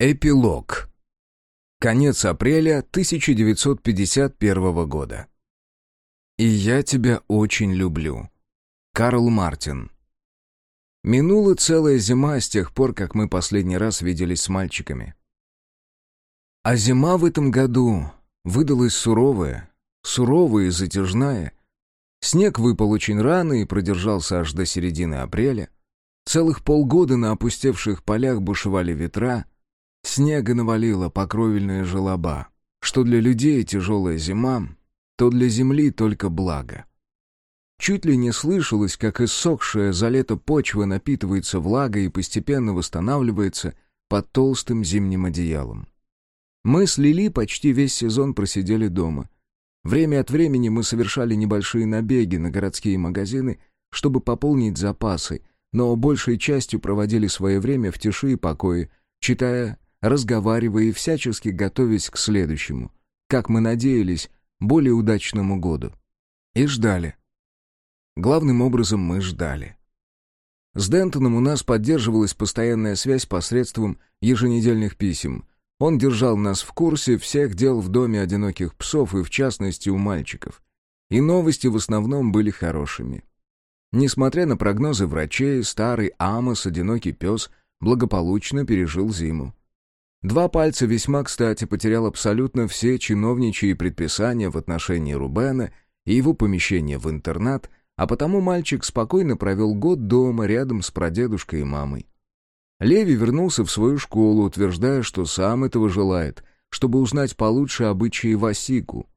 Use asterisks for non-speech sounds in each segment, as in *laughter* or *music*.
Эпилог. Конец апреля 1951 года. «И я тебя очень люблю». Карл Мартин. Минула целая зима с тех пор, как мы последний раз виделись с мальчиками. А зима в этом году выдалась суровая, суровая и затяжная. Снег выпал очень рано и продержался аж до середины апреля. Целых полгода на опустевших полях бушевали ветра — Снега навалило по кровельные желоба. Что для людей тяжелая зима, то для земли только благо. Чуть ли не слышалось, как иссохшая за лето почва напитывается влагой и постепенно восстанавливается под толстым зимним одеялом. Мы с Лили почти весь сезон просидели дома. Время от времени мы совершали небольшие набеги на городские магазины, чтобы пополнить запасы, но большей частью проводили свое время в тиши и покое, читая разговаривая и всячески готовясь к следующему, как мы надеялись, более удачному году. И ждали. Главным образом мы ждали. С Дентоном у нас поддерживалась постоянная связь посредством еженедельных писем. Он держал нас в курсе всех дел в доме одиноких псов и в частности у мальчиков. И новости в основном были хорошими. Несмотря на прогнозы врачей, старый Амос, одинокий пес, благополучно пережил зиму. Два пальца весьма кстати потерял абсолютно все чиновничьи предписания в отношении Рубена и его помещения в интернат, а потому мальчик спокойно провел год дома рядом с прадедушкой и мамой. Леви вернулся в свою школу, утверждая, что сам этого желает, чтобы узнать получше обычаи Васику.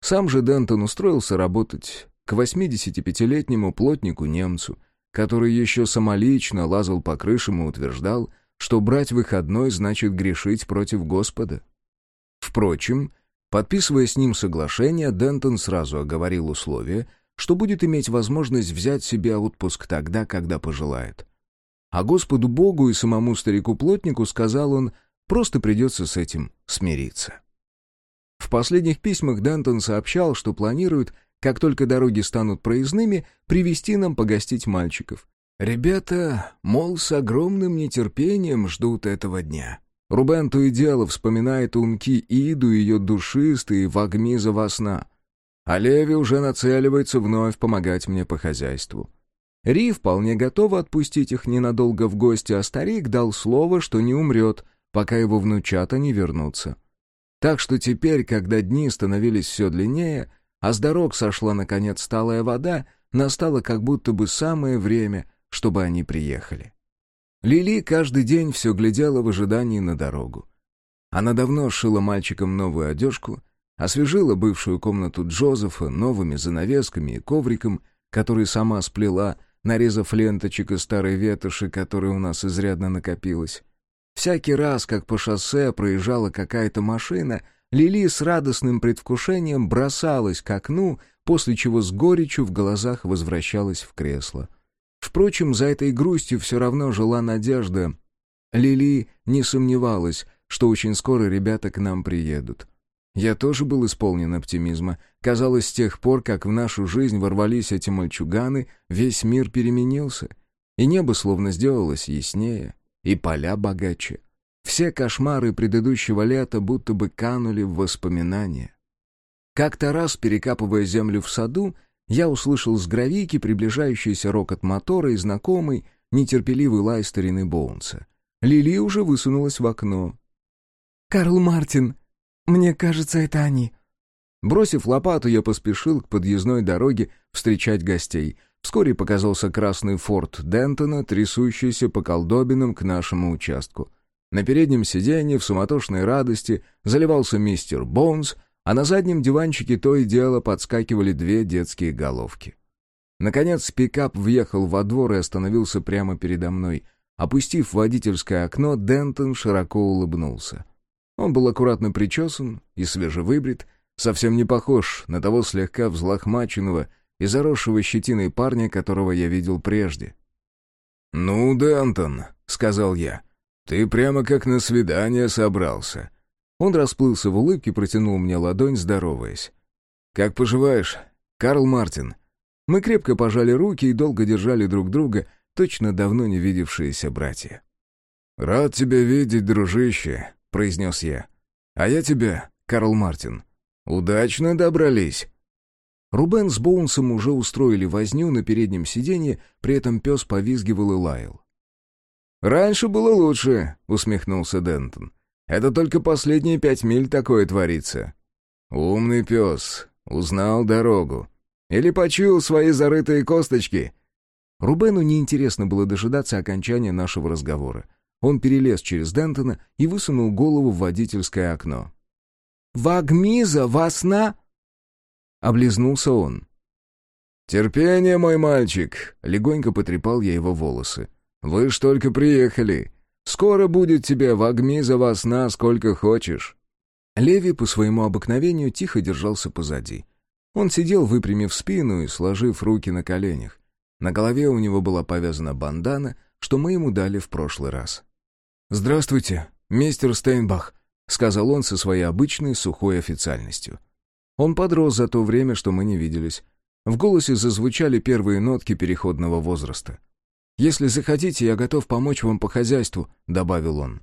Сам же Дентон устроился работать к 85-летнему плотнику-немцу, который еще самолично лазал по крышам и утверждал, что брать выходной значит грешить против Господа. Впрочем, подписывая с ним соглашение, Дентон сразу оговорил условие, что будет иметь возможность взять себе отпуск тогда, когда пожелает. А Господу Богу и самому старику-плотнику, сказал он, просто придется с этим смириться. В последних письмах Дентон сообщал, что планирует, как только дороги станут проездными, привести нам погостить мальчиков, Ребята, мол, с огромным нетерпением ждут этого дня. Рубен то и дело вспоминает унки Иду ее душистые вагмиза во сна. А Леви уже нацеливается вновь помогать мне по хозяйству. Ри вполне готова отпустить их ненадолго в гости, а старик дал слово, что не умрет, пока его внучата не вернутся. Так что теперь, когда дни становились все длиннее, а с дорог сошла, наконец, сталая вода, настало как будто бы самое время — чтобы они приехали. Лили каждый день все глядела в ожидании на дорогу. Она давно шила мальчикам новую одежку, освежила бывшую комнату Джозефа новыми занавесками и ковриком, который сама сплела, нарезав ленточек из старой ветоши, которой у нас изрядно накопилось. Всякий раз, как по шоссе проезжала какая-то машина, Лили с радостным предвкушением бросалась к окну, после чего с горечью в глазах возвращалась в кресло. Впрочем, за этой грустью все равно жила надежда. Лили не сомневалась, что очень скоро ребята к нам приедут. Я тоже был исполнен оптимизма. Казалось, с тех пор, как в нашу жизнь ворвались эти мальчуганы, весь мир переменился. И небо словно сделалось яснее, и поля богаче. Все кошмары предыдущего лета будто бы канули в воспоминания. Как-то раз, перекапывая землю в саду, я услышал с гравийки приближающийся рокот мотора и знакомый, нетерпеливый лай старины Боунса. Лили уже высунулась в окно. «Карл Мартин! Мне кажется, это они!» Бросив лопату, я поспешил к подъездной дороге встречать гостей. Вскоре показался красный форт Дентона, трясущийся по колдобинам к нашему участку. На переднем сиденье в суматошной радости заливался мистер Боунс, а на заднем диванчике то и дело подскакивали две детские головки. Наконец пикап въехал во двор и остановился прямо передо мной. Опустив водительское окно, Дентон широко улыбнулся. Он был аккуратно причесан и свежевыбрит, совсем не похож на того слегка взлохмаченного и заросшего щетиной парня, которого я видел прежде. «Ну, Дентон», — сказал я, — «ты прямо как на свидание собрался. Он расплылся в улыбке, протянул мне ладонь, здороваясь. «Как поживаешь, Карл Мартин?» Мы крепко пожали руки и долго держали друг друга, точно давно не видевшиеся братья. «Рад тебя видеть, дружище», — произнес я. «А я тебя, Карл Мартин. Удачно добрались». Рубен с Боунсом уже устроили возню на переднем сиденье, при этом пес повизгивал и лаял. «Раньше было лучше», — усмехнулся Дентон. «Это только последние пять миль такое творится». «Умный пес. Узнал дорогу. Или почуял свои зарытые косточки». Рубену неинтересно было дожидаться окончания нашего разговора. Он перелез через Дентона и высунул голову в водительское окно. «Вагмиза, васна!» Облизнулся он. «Терпение, мой мальчик!» — легонько потрепал я его волосы. «Вы ж только приехали. Скоро будет тебе вагмиза васна сколько хочешь». Леви по своему обыкновению тихо держался позади. Он сидел, выпрямив спину и сложив руки на коленях. На голове у него была повязана бандана, что мы ему дали в прошлый раз. «Здравствуйте, мистер Стейнбах», — сказал он со своей обычной сухой официальностью. Он подрос за то время, что мы не виделись. В голосе зазвучали первые нотки переходного возраста. «Если захотите, я готов помочь вам по хозяйству», — добавил он.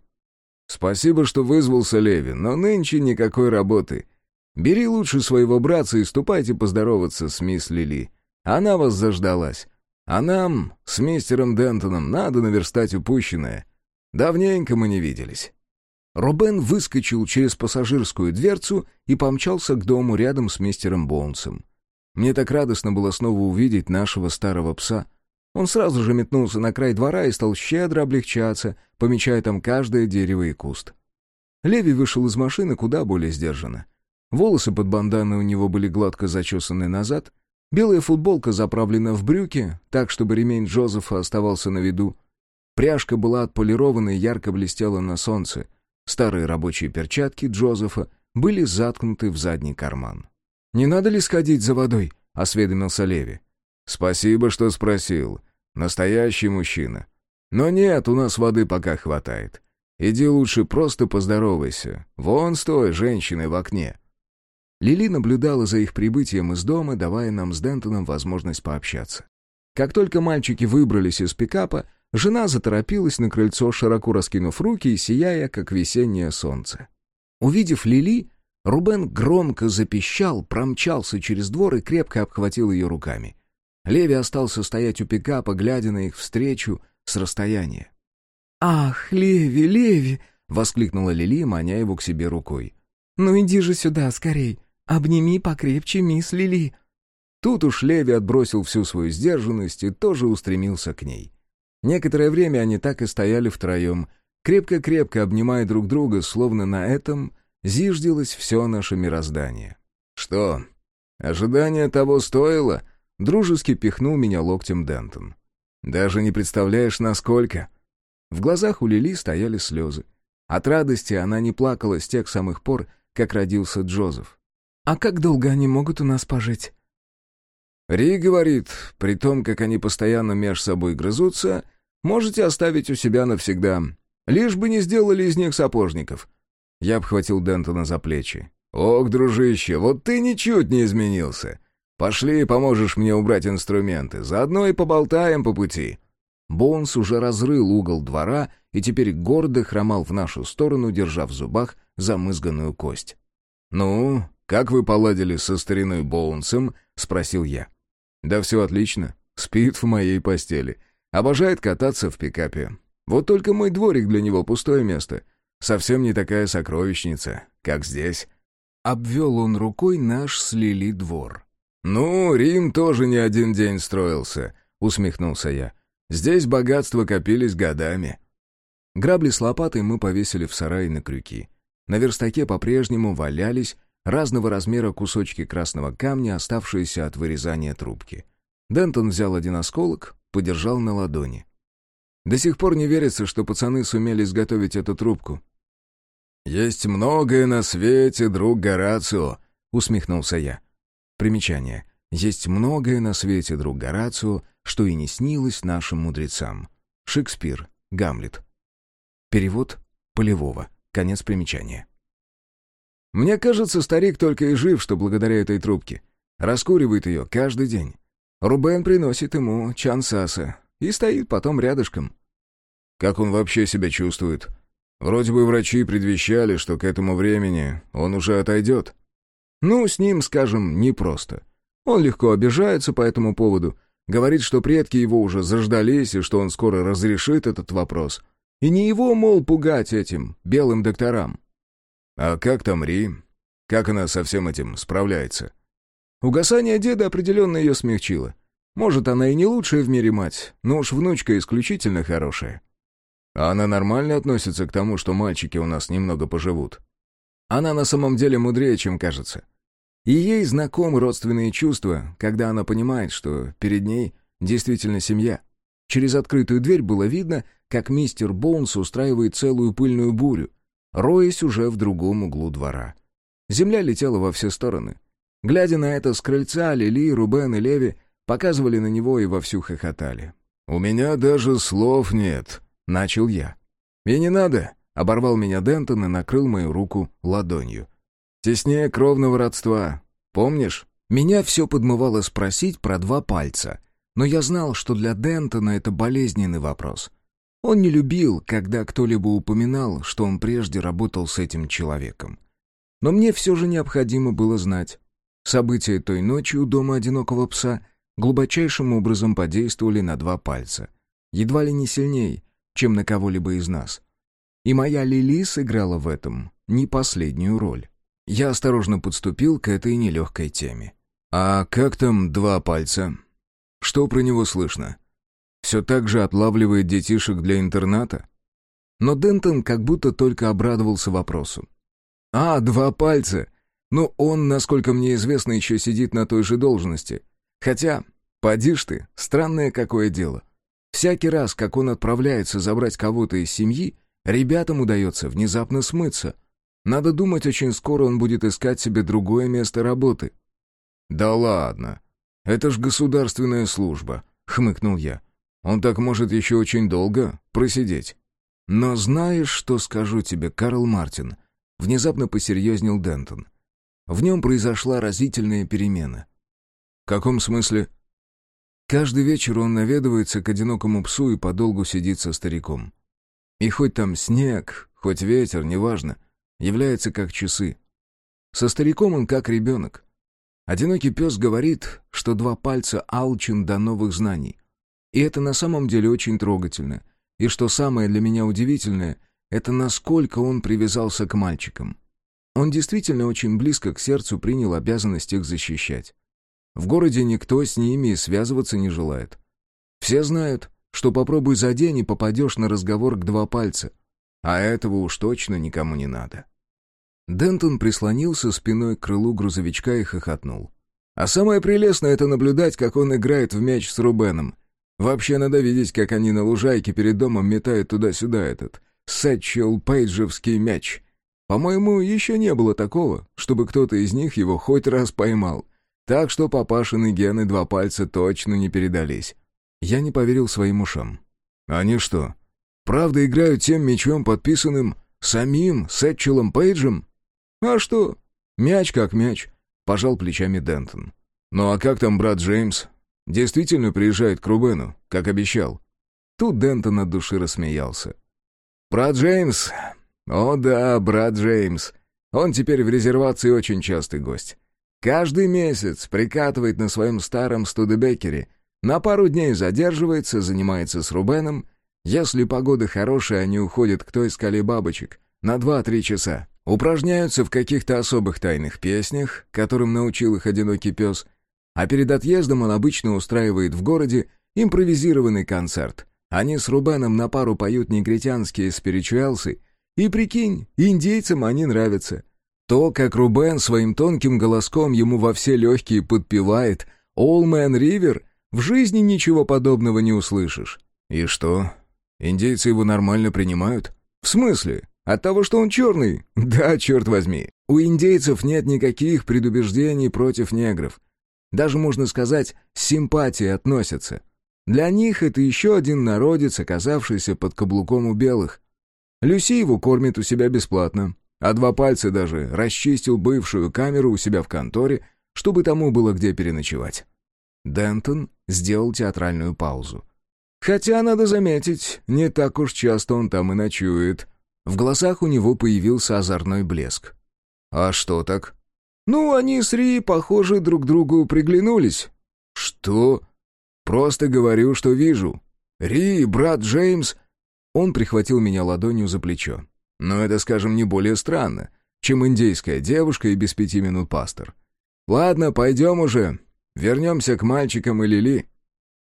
«Спасибо, что вызвался, Леви, но нынче никакой работы. Бери лучше своего братца и ступайте поздороваться с мисс Лили. Она вас заждалась. А нам, с мистером Дентоном, надо наверстать упущенное. Давненько мы не виделись». Робен выскочил через пассажирскую дверцу и помчался к дому рядом с мистером Боунсом. Мне так радостно было снова увидеть нашего старого пса. Он сразу же метнулся на край двора и стал щедро облегчаться, помечая там каждое дерево и куст. Леви вышел из машины куда более сдержанно. Волосы под банданой у него были гладко зачесаны назад, белая футболка заправлена в брюки, так, чтобы ремень Джозефа оставался на виду. Пряжка была отполирована и ярко блестела на солнце. Старые рабочие перчатки Джозефа были заткнуты в задний карман. «Не надо ли сходить за водой?» — осведомился Леви. «Спасибо, что спросил. Настоящий мужчина. Но нет, у нас воды пока хватает. Иди лучше просто поздоровайся. Вон с той женщиной в окне». Лили наблюдала за их прибытием из дома, давая нам с Дентоном возможность пообщаться. Как только мальчики выбрались из пикапа, жена заторопилась на крыльцо, широко раскинув руки и сияя, как весеннее солнце. Увидев Лили, Рубен громко запищал, промчался через двор и крепко обхватил ее руками. Леви остался стоять у пикапа, глядя на их встречу с расстояния. «Ах, Леви, Леви!» — воскликнула Лили, маня его к себе рукой. «Ну иди же сюда, скорей! Обними покрепче мисс Лили!» Тут уж Леви отбросил всю свою сдержанность и тоже устремился к ней. Некоторое время они так и стояли втроем, крепко-крепко обнимая друг друга, словно на этом зиждилось все наше мироздание. «Что, ожидание того стоило?» — дружески пихнул меня локтем Дентон. «Даже не представляешь, насколько...» В глазах у Лили стояли слезы. От радости она не плакала с тех самых пор, как родился Джозеф. «А как долго они могут у нас пожить?» Ри говорит, при том, как они постоянно меж собой грызутся, можете оставить у себя навсегда. Лишь бы не сделали из них сапожников. Я обхватил Дентона за плечи. «Ох, дружище, вот ты ничуть не изменился. Пошли, поможешь мне убрать инструменты, заодно и поболтаем по пути». Бонс уже разрыл угол двора и теперь гордо хромал в нашу сторону, держа в зубах замызганную кость. «Ну, как вы поладили со стариной Боунсом?» — спросил я. «Да все отлично. Спит в моей постели. Обожает кататься в пикапе. Вот только мой дворик для него пустое место. Совсем не такая сокровищница, как здесь». Обвел он рукой наш слили двор. «Ну, Рим тоже не один день строился», — усмехнулся я. «Здесь богатства копились годами». Грабли с лопатой мы повесили в сарае на крюки. На верстаке по-прежнему валялись разного размера кусочки красного камня, оставшиеся от вырезания трубки. Дентон взял один осколок, подержал на ладони. До сих пор не верится, что пацаны сумели изготовить эту трубку. «Есть многое на свете, друг Горацио», — усмехнулся я. Примечание. «Есть многое на свете, друг Горацио, что и не снилось нашим мудрецам». Шекспир. Гамлет. Перевод Полевого. Конец примечания. Мне кажется, старик только и жив, что благодаря этой трубке. Раскуривает ее каждый день. Рубен приносит ему чансаса и стоит потом рядышком. Как он вообще себя чувствует? Вроде бы врачи предвещали, что к этому времени он уже отойдет. Ну, с ним, скажем, непросто. Он легко обижается по этому поводу, говорит, что предки его уже заждались и что он скоро разрешит этот вопрос. И не его, мол, пугать этим белым докторам. А как там Ри? Как она со всем этим справляется? Угасание деда определенно ее смягчило. Может, она и не лучшая в мире мать, но уж внучка исключительно хорошая. А она нормально относится к тому, что мальчики у нас немного поживут? Она на самом деле мудрее, чем кажется. И ей знакомы родственные чувства, когда она понимает, что перед ней действительно семья. Через открытую дверь было видно, как мистер Боунс устраивает целую пыльную бурю, роясь уже в другом углу двора. Земля летела во все стороны. Глядя на это с крыльца, Лили, Рубен и Леви показывали на него и вовсю хохотали. «У меня даже слов нет», — начал я. «И не надо», — оборвал меня Дентон и накрыл мою руку ладонью. Теснее кровного родства. Помнишь? Меня все подмывало спросить про два пальца. Но я знал, что для Дентона это болезненный вопрос. Он не любил, когда кто-либо упоминал, что он прежде работал с этим человеком. Но мне все же необходимо было знать. События той ночи у дома одинокого пса глубочайшим образом подействовали на два пальца. Едва ли не сильнее, чем на кого-либо из нас. И моя Лили сыграла в этом не последнюю роль. Я осторожно подступил к этой нелегкой теме. «А как там два пальца? Что про него слышно? Все так же отлавливает детишек для интерната?» Но Дентон как будто только обрадовался вопросу. «А, два пальца! Ну, он, насколько мне известно, еще сидит на той же должности. Хотя, поди ж ты, странное какое дело. Всякий раз, как он отправляется забрать кого-то из семьи, ребятам удается внезапно смыться, надо думать, очень скоро он будет искать себе другое место работы». «Да ладно. Это ж государственная служба», — хмыкнул я. «Он так может еще очень долго просидеть». «Но знаешь, что скажу тебе, Карл Мартин?» — внезапно посерьезнел Дентон. В нем произошла разительная перемена. «В каком смысле?» Каждый вечер он наведывается к одинокому псу и подолгу сидит со стариком. И хоть там снег, хоть ветер, неважно, является как часы. Со стариком он как ребенок. Одинокий пес говорит, что два пальца алчен до новых знаний. И это на самом деле очень трогательно. И что самое для меня удивительное, это насколько он привязался к мальчикам. Он действительно очень близко к сердцу принял обязанность их защищать. В городе никто с ними связываться не желает. Все знают, что попробуй за день и попадешь на разговор к два пальца — а этого уж точно никому не надо. Дентон прислонился спиной к крылу грузовичка и хохотнул. А самое прелестное — это наблюдать, как он играет в мяч с Рубеном. Вообще надо видеть, как они на лужайке перед домом метают туда-сюда этот Сэтчел Пейджевский мяч. По-моему, еще не было такого, чтобы кто-то из них его хоть раз поймал. Так что папашины гены два пальца точно не передались. Я не поверил своим ушам. «Они что, Правда, играют тем мячом, подписанным самим Сетчелом Пейджем? А что? Мяч как мяч, пожал плечами Дентон. Ну а как там брат Джеймс? Действительно приезжает к Рубену, как обещал? Тут Дентон от души рассмеялся. Брат Джеймс? О да, брат Джеймс. Он теперь в резервации очень частый гость. Каждый месяц прикатывает на своем старом Студебекере, на пару дней задерживается, занимается с Рубеном если погода хорошая, они уходят к той скале бабочек на два-три часа. Упражняются в каких-то особых тайных песнях, которым научил их одинокий пес, а перед отъездом он обычно устраивает в городе импровизированный концерт. Они с Рубеном на пару поют негритянские спиричуэлсы, и прикинь, индейцам они нравятся. То, как Рубен своим тонким голоском ему во все легкие подпевает «All Man River», в жизни ничего подобного не услышишь. И что, Индейцы его нормально принимают? В смысле? От того, что он черный? *laughs* Да, черт возьми. У индейцев нет никаких предубеждений против негров. Даже, можно сказать, с симпатией относятся. Для них это еще один народец, оказавшийся под каблуком у белых. Люси его кормит у себя бесплатно, а два пальца даже расчистил бывшую камеру у себя в конторе, чтобы тому было где переночевать. Дентон сделал театральную паузу. Хотя, надо заметить, не так уж часто он там и ночует. В глазах у него появился озорной блеск. «А что так?» «Ну, они с Ри, похоже, друг другу приглянулись». «Что?» «Просто говорю, что вижу. Ри, брат Джеймс...» Он прихватил меня ладонью за плечо. «Но это, скажем, не более странно, чем индейская девушка и без пяти минут пастор. Ладно, пойдем уже. Вернемся к мальчикам и Лили».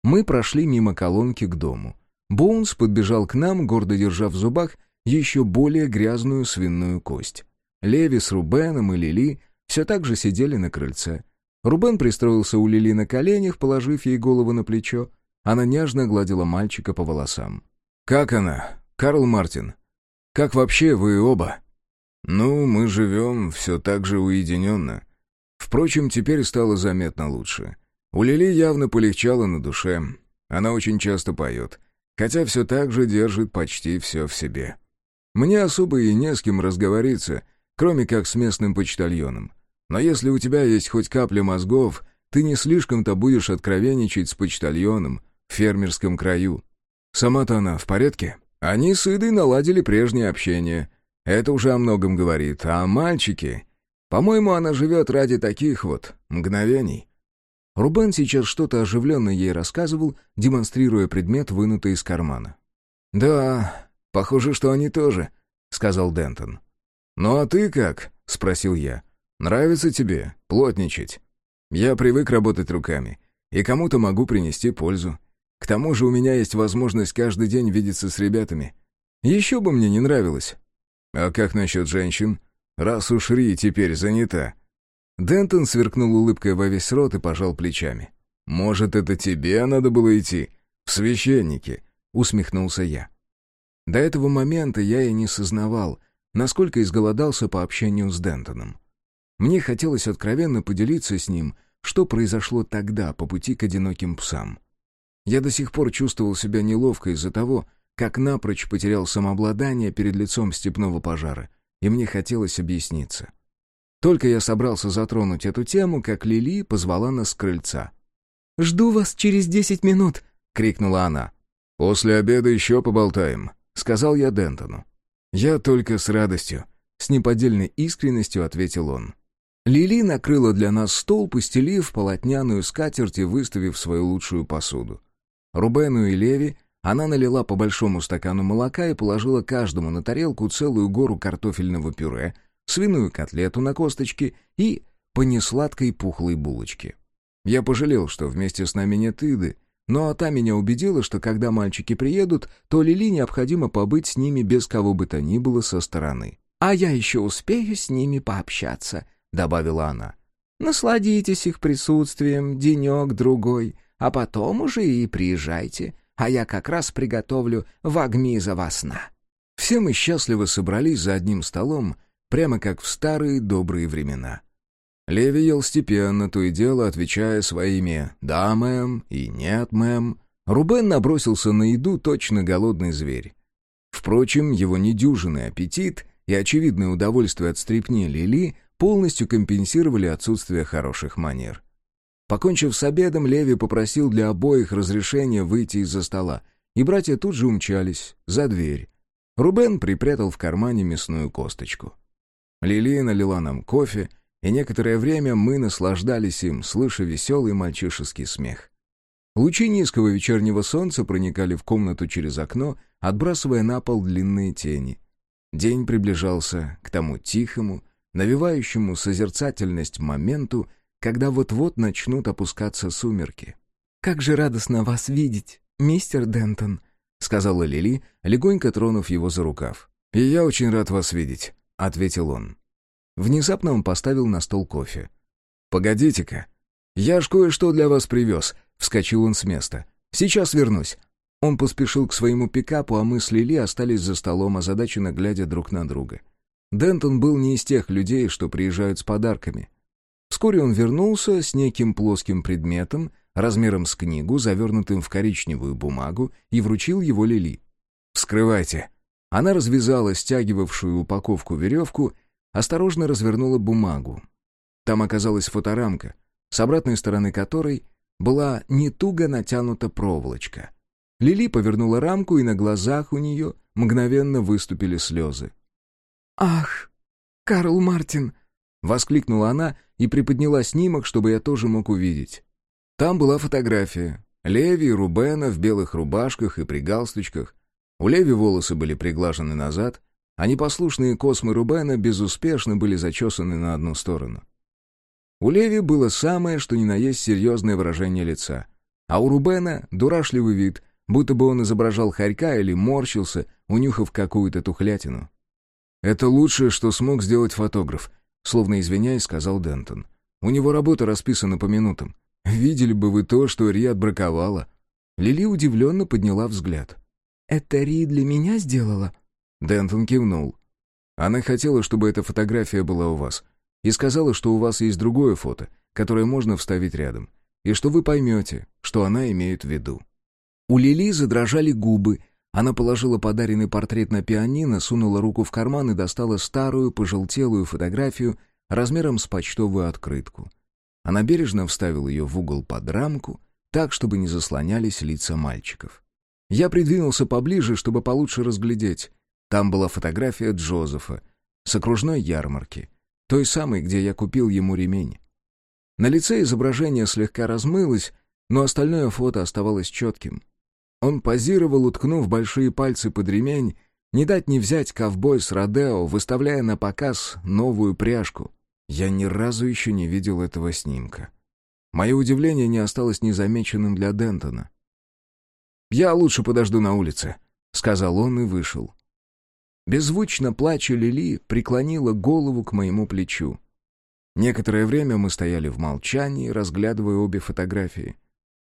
Мы прошли мимо колонки к дому. Боунс подбежал к нам, гордо держа в зубах еще более грязную свиную кость. Леви с Рубеном и Лили все так же сидели на крыльце. Рубен пристроился у Лили на коленях, положив ей голову на плечо. Она нежно гладила мальчика по волосам. «Как она, Карл Мартин? Как вообще вы оба?» «Ну, мы живем все так же уединенно. Впрочем, теперь стало заметно лучше. У Лили явно полегчало на душе. Она очень часто поет, хотя все так же держит почти все в себе. Мне особо и не с кем разговориться, кроме как с местным почтальоном. Но если у тебя есть хоть капля мозгов, ты не слишком-то будешь откровенничать с почтальоном в фермерском краю. Сама-то она в порядке? Они с Идой наладили прежнее общение. Это уже о многом говорит. А мальчики... По-моему, она живет ради таких вот мгновений. Рубен сейчас что-то оживленно ей рассказывал, демонстрируя предмет, вынутый из кармана. «Да, похоже, что они тоже», — сказал Дентон. «Ну а ты как?» — спросил я. «Нравится тебе плотничать?» «Я привык работать руками, и кому-то могу принести пользу. К тому же у меня есть возможность каждый день видеться с ребятами. Еще бы мне не нравилось». «А как насчет женщин? Раз уж Ри теперь занята». Дентон сверкнул улыбкой во весь рот и пожал плечами. «Может, это тебе надо было идти? В священники?» — усмехнулся я. До этого момента я и не сознавал — насколько изголодался по общению с Дентоном. Мне хотелось откровенно поделиться с ним, что произошло тогда по пути к одиноким псам. Я до сих пор чувствовал себя неловко из-за того, как напрочь потерял самообладание перед лицом степного пожара, и мне хотелось объясниться. Только я собрался затронуть эту тему, как Лили позвала нас с крыльца. «Жду вас через десять минут!» — крикнула она. «После обеда еще поболтаем», — сказал я Дентону. «Я только с радостью», — с неподдельной искренностью ответил он. Лили накрыла для нас стол, постелив полотняную скатерть и выставив свою лучшую посуду. Рубену и Леви она налила по большому стакану молока и положила каждому на тарелку целую гору картофельного пюре, свиную котлету на косточке и по несладкой пухлой булочке. Я пожалел, что вместе с нами нет Иды, но та меня убедила, что когда мальчики приедут, то Лили необходимо побыть с ними без кого бы то ни было со стороны. «А я еще успею с ними пообщаться», — добавила она. «Насладитесь их присутствием денек-другой, а потом уже и приезжайте, а я как раз приготовлю вагми за вас на». Все мы счастливо собрались за одним столом, прямо как в старые добрые времена. Леви ел степенно, то и дело отвечая своими «да, мэм» и «нет, мэм». Рубен набросился на еду, точно голодный зверь. Впрочем, его недюжинный аппетит и очевидное удовольствие от стрипни Лили полностью компенсировали отсутствие хороших манер. Покончив с обедом, Леви попросил для обоих разрешения выйти из-за стола, и братья тут же умчались, за дверь. Рубен припрятал в кармане мясную косточку. Лили налила нам кофе — и некоторое время мы наслаждались им, слыша веселый мальчишеский смех. Лучи низкого вечернего солнца проникали в комнату через окно, отбрасывая на пол длинные тени. День приближался к тому тихому, навевающему созерцательность моменту, когда вот-вот начнут опускаться сумерки. «Как же радостно вас видеть, мистер Дентон», — сказала Лили, легонько тронув его за рукав. «И я очень рад вас видеть», — ответил он. Внезапно он поставил на стол кофе. «Погодите-ка. Я ж кое-что для вас привез», — вскочил он с места. «Сейчас вернусь». Он поспешил к своему пикапу, а мы с Лили остались за столом, озадаченно глядя друг на друга. Дентон был не из тех людей, что приезжают с подарками. Вскоре он вернулся с неким плоским предметом, размером с книгу, завернутым в коричневую бумагу, и вручил его Лили. «Вскрывайте». Она развязала стягивавшую упаковку веревку осторожно развернула бумагу. Там оказалась фоторамка, с обратной стороны которой была не туго натянута проволочка. Лили повернула рамку, и на глазах у нее мгновенно выступили слезы. «Ах, Карл Мартин!» — воскликнула она и приподняла снимок, чтобы я тоже мог увидеть. Там была фотография. Леви и Рубена в белых рубашках и при галстучках. У Леви волосы были приглажены назад, а непослушные космы Рубена безуспешно были зачесаны на одну сторону. У Леви было самое, что ни на есть серьезное выражение лица, а у Рубена — дурашливый вид, будто бы он изображал хорька или морщился, унюхав какую-то тухлятину. «Это лучшее, что смог сделать фотограф», — словно извиняясь, сказал Дентон. «У него работа расписана по минутам. Видели бы вы то, что Ри отбраковала». Лили удивленно подняла взгляд. «Это Ри для меня сделала?» Дентон кивнул. Она хотела, чтобы эта фотография была у вас, и сказала, что у вас есть другое фото, которое можно вставить рядом, и что вы поймете, что она имеет в виду. У Лили задрожали губы, она положила подаренный портрет на пианино, сунула руку в карман и достала старую, пожелтелую фотографию размером с почтовую открытку. Она бережно вставила ее в угол под рамку, так, чтобы не заслонялись лица мальчиков. Я придвинулся поближе, чтобы получше разглядеть. Там была фотография Джозефа с окружной ярмарки, той самой, где я купил ему ремень. На лице изображение слегка размылось, но остальное фото оставалось четким. Он позировал, уткнув большие пальцы под ремень, не дать не взять ковбой с Родео, выставляя на показ новую пряжку. Я ни разу еще не видел этого снимка. Мое удивление не осталось незамеченным для Дентона. «Я лучше подожду на улице», — сказал он и вышел. Беззвучно плача Лили преклонила голову к моему плечу. Некоторое время мы стояли в молчании, разглядывая обе фотографии.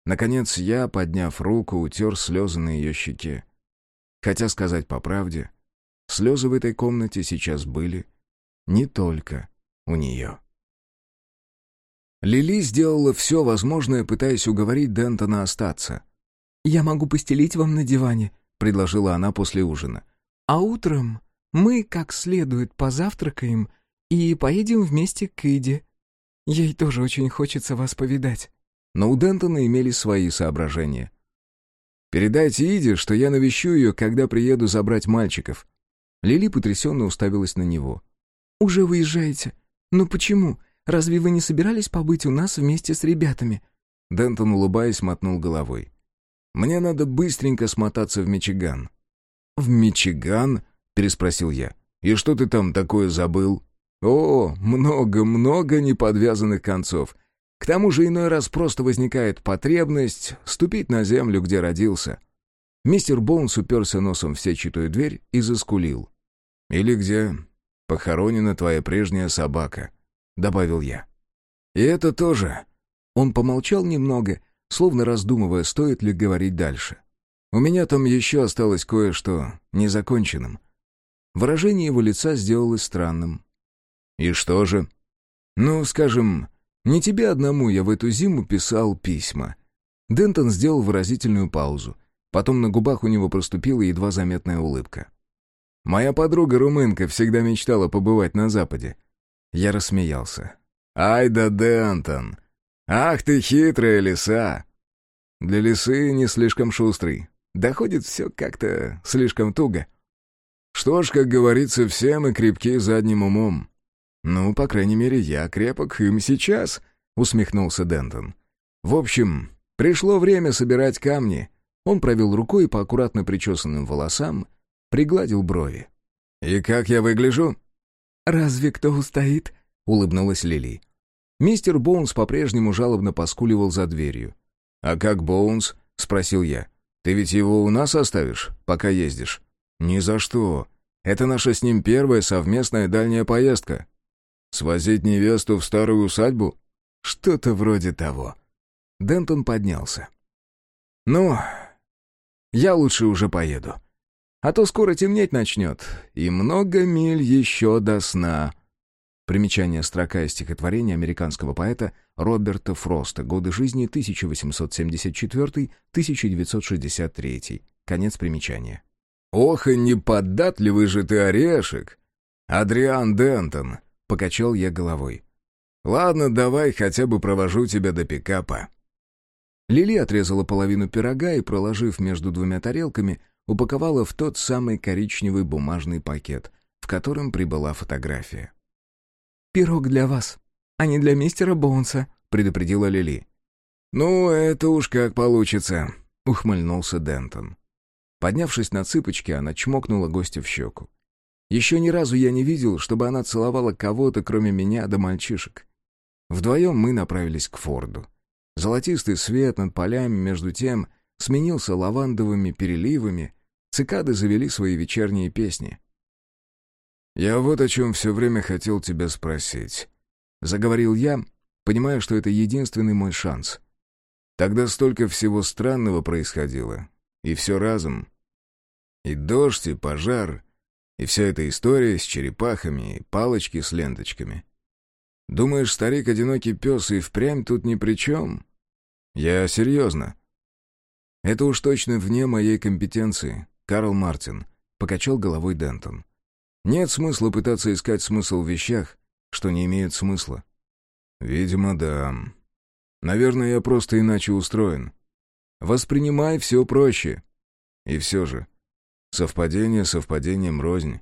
Наконец я, подняв руку, утер слезы на ее щеке. Хотя сказать по правде, слезы в этой комнате сейчас были не только у нее. Лили сделала все возможное, пытаясь уговорить Дентона остаться. «Я могу постелить вам на диване», — предложила она после ужина. А утром мы как следует позавтракаем и поедем вместе к Иде. Ей тоже очень хочется вас повидать». Но у Дентона имели свои соображения. «Передайте Иде, что я навещу ее, когда приеду забрать мальчиков». Лили потрясенно уставилась на него. «Уже выезжаете? Но почему? Разве вы не собирались побыть у нас вместе с ребятами?» Дентон, улыбаясь, мотнул головой. «Мне надо быстренько смотаться в Мичиган. «В Мичиган?» — переспросил я. «И что ты там такое забыл?» «О, много-много неподвязанных концов. К тому же иной раз просто возникает потребность ступить на землю, где родился». Мистер Боунс уперся носом в сетчатую дверь и заскулил. «Или где похоронена твоя прежняя собака», — добавил я. «И это тоже». Он помолчал немного, словно раздумывая, стоит ли говорить дальше. У меня там еще осталось кое-что незаконченным. Выражение его лица сделалось странным. «И что же?» «Ну, скажем, не тебе одному я в эту зиму писал письма». Дентон сделал выразительную паузу. Потом на губах у него проступила едва заметная улыбка. «Моя подруга-румынка всегда мечтала побывать на Западе». Я рассмеялся. «Ай да, Дентон! Ах ты хитрая лиса!» «Для лисы не слишком шустрый. Доходит все как-то слишком туго. Что ж, как говорится, все мы крепки задним умом. Ну, по крайней мере, я крепок им сейчас, усмехнулся Дентон. В общем, пришло время собирать камни. Он провел рукой по аккуратно причесанным волосам, пригладил брови. «И как я выгляжу?» «Разве кто устоит?» — улыбнулась Лили. Мистер Боунс по-прежнему жалобно поскуливал за дверью. «А как Боунс?» — спросил я. Ты ведь его у нас оставишь, пока ездишь?» «Ни за что. Это наша с ним первая совместная дальняя поездка». «Свозить невесту в старую усадьбу?» «Что-то вроде того». Дентон поднялся. «Ну, я лучше уже поеду. А то скоро темнеть начнет, и много миль еще до сна». Примечание строка из стихотворения американского поэта Роберта Фроста «Годы жизни 1874-1963». Конец примечания. «Ох и неподатливый же ты орешек! Адриан Дентон!» — покачал я головой. «Ладно, давай хотя бы провожу тебя до пикапа». Лили отрезала половину пирога и, проложив между двумя тарелками, упаковала в тот самый коричневый бумажный пакет, в котором прибыла фотография. «Пирог для вас, а не для мистера Боунса», — предупредила Лили. «Ну, это уж как получится», — ухмыльнулся Дентон. Поднявшись на цыпочки, она чмокнула гостя в щеку. Еще ни разу я не видел, чтобы она целовала кого-то, кроме меня да мальчишек. Вдвоем мы направились к Форду. Золотистый свет над полями, между тем, сменился лавандовыми переливами, цикады завели свои вечерние песни. «Я вот о чем все время хотел тебя спросить», — заговорил я, понимая, что это единственный мой шанс. Тогда столько всего странного происходило, и все разом. И дождь, и пожар, и вся эта история с черепахами и палочки с ленточками. Думаешь, старик-одинокий пес и впрямь тут ни при чем? Я серьезно. Это уж точно вне моей компетенции, Карл Мартин, покачал головой Дентон. Нет смысла пытаться искать смысл в вещах, что не имеют смысла. Видимо, да. Наверное, я просто иначе устроен. Воспринимай все проще. И все же, совпадение совпадением рознь.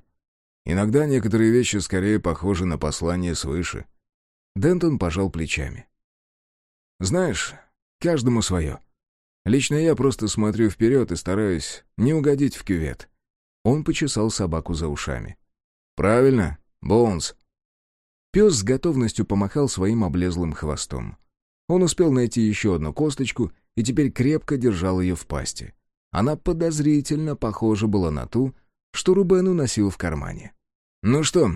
Иногда некоторые вещи скорее похожи на послание свыше. Дентон пожал плечами. «Знаешь, каждому свое. Лично я просто смотрю вперед и стараюсь не угодить в кювет». Он почесал собаку за ушами. «Правильно, Боунс». Пес с готовностью помахал своим облезлым хвостом. Он успел найти еще одну косточку и теперь крепко держал ее в пасти. Она подозрительно похожа была на ту, что Рубен уносил в кармане. «Ну что,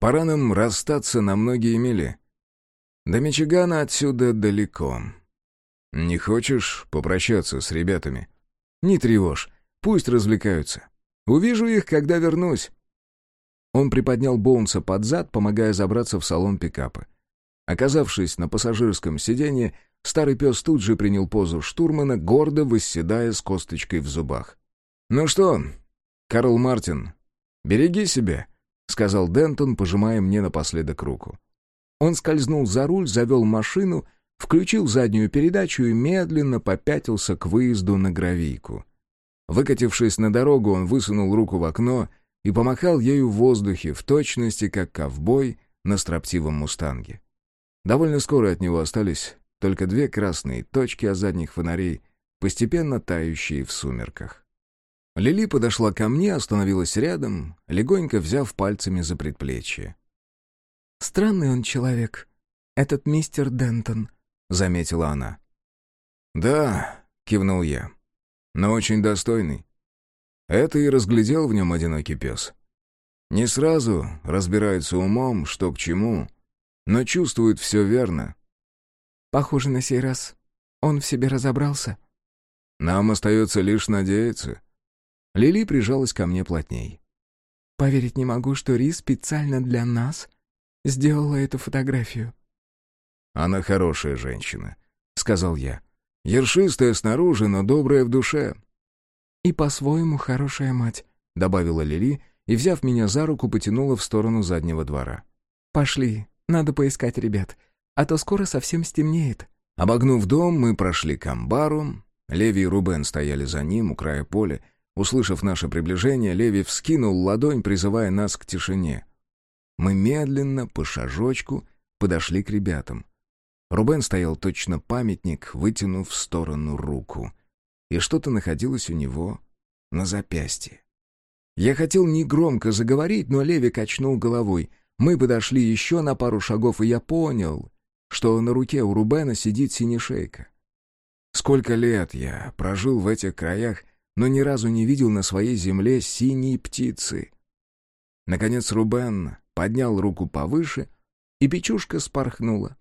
пора нам расстаться на многие мили. До Мичигана отсюда далеко. Не хочешь попрощаться с ребятами? Не тревожь, пусть развлекаются. Увижу их, когда вернусь». Он приподнял Боунса под зад, помогая забраться в салон пикапа. Оказавшись на пассажирском сиденье, старый пес тут же принял позу штурмана, гордо восседая с косточкой в зубах. «Ну что, Карл Мартин, береги себя», — сказал Дентон, пожимая мне напоследок руку. Он скользнул за руль, завел машину, включил заднюю передачу и медленно попятился к выезду на гравийку. Выкатившись на дорогу, он высунул руку в окно и помахал ею в воздухе, в точности, как ковбой на строптивом мустанге. Довольно скоро от него остались только две красные точки от задних фонарей, постепенно тающие в сумерках. Лили подошла ко мне, остановилась рядом, легонько взяв пальцами за предплечье. «Странный он человек, этот мистер Дентон», — заметила она. «Да», — кивнул я, — «но очень достойный. Это и разглядел в нем одинокий пес. Не сразу разбирается умом, что к чему, но чувствует все верно». «Похоже, на сей раз он в себе разобрался». «Нам остается лишь надеяться». Лили прижалась ко мне плотней. «Поверить не могу, что Ри специально для нас сделала эту фотографию». «Она хорошая женщина», — сказал я. «Ершистая снаружи, но добрая в душе». «И по-своему хорошая мать», — добавила Лили, и, взяв меня за руку, потянула в сторону заднего двора. «Пошли, надо поискать ребят, а то скоро совсем стемнеет». Обогнув дом, мы прошли к амбару. Леви и Рубен стояли за ним, у края поля. Услышав наше приближение, Леви вскинул ладонь, призывая нас к тишине. Мы медленно, по шажочку, подошли к ребятам. Рубен стоял точно памятник, вытянув в сторону руку. И что-то находилось у него на запястье. Я хотел негромко заговорить, но Леви качнул головой. Мы подошли еще на пару шагов, и я понял, что на руке у Рубена сидит синешейка. Сколько лет я прожил в этих краях, но ни разу не видел на своей земле синей птицы. Наконец Рубен поднял руку повыше, и печушка спорхнула.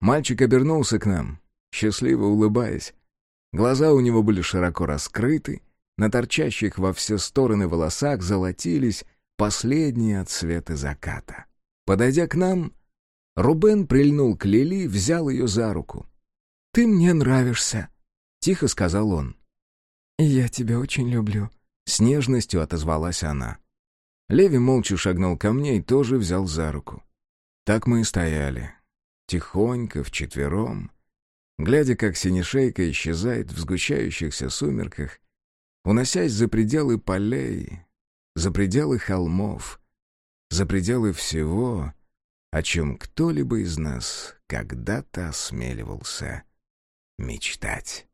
Мальчик обернулся к нам, счастливо улыбаясь. Глаза у него были широко раскрыты, на торчащих во все стороны волосах золотились последние отсветы заката. Подойдя к нам, Рубен прильнул к Лили, взял ее за руку. «Ты мне нравишься», — тихо сказал он. «Я тебя очень люблю», — с нежностью отозвалась она. Леви молча шагнул ко мне и тоже взял за руку. Так мы и стояли. Тихонько, вчетвером. Глядя, как синешейка исчезает в сгущающихся сумерках, уносясь за пределы полей, за пределы холмов, за пределы всего, о чем кто-либо из нас когда-то осмеливался мечтать.